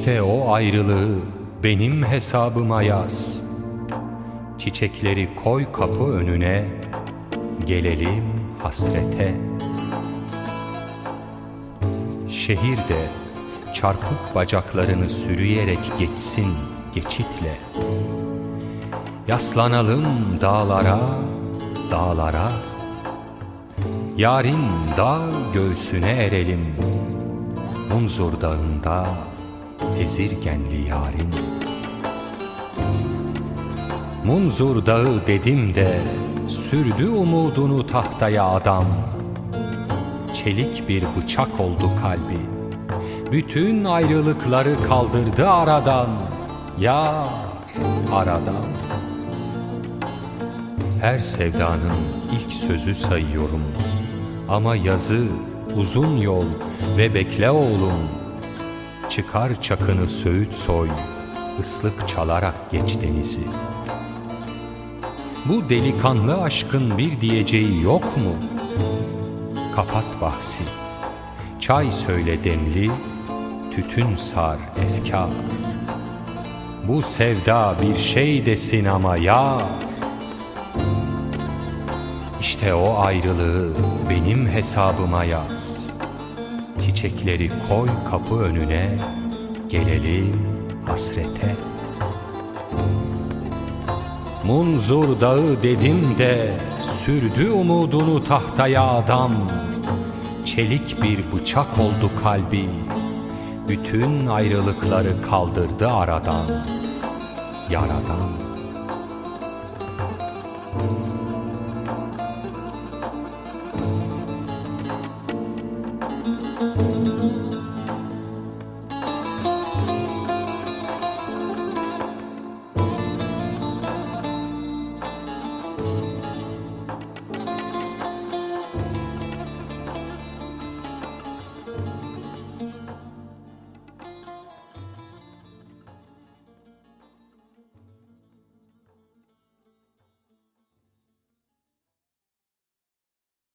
İşte o ayrılığı benim hesabıma yaz. Çiçekleri koy kapı önüne, gelelim hasrete. Şehirde çarpık bacaklarını sürüyerek geçsin geçitle. Yaslanalım dağlara, dağlara. Yarın dağ göğsüne erelim. Munzur dağında ezirgenli yarın. Munzur dağı dedim de sürdü umudunu tahtaya adam. Çelik bir bıçak oldu kalbi. Bütün ayrılıkları kaldırdı aradan. Ya aradan. Her sevdanın ilk sözü sayıyorum. Ama yazı, uzun yol ve bekle oğlum. Çıkar çakını söğüt soy, ıslık çalarak geç denizi. Bu delikanlı aşkın bir diyeceği yok mu? Kapat bahsi, çay söyle demli, tütün sar efkar. Bu sevda bir şey desin ama ya İşte o ayrılığı benim hesabıma yaz Çiçekleri koy kapı önüne Gelelim hasrete. Munzur dağı dedim de Sürdü umudunu tahtaya adam. Çelik bir bıçak oldu kalbi Bütün ayrılıkları kaldırdı aradan Yaradan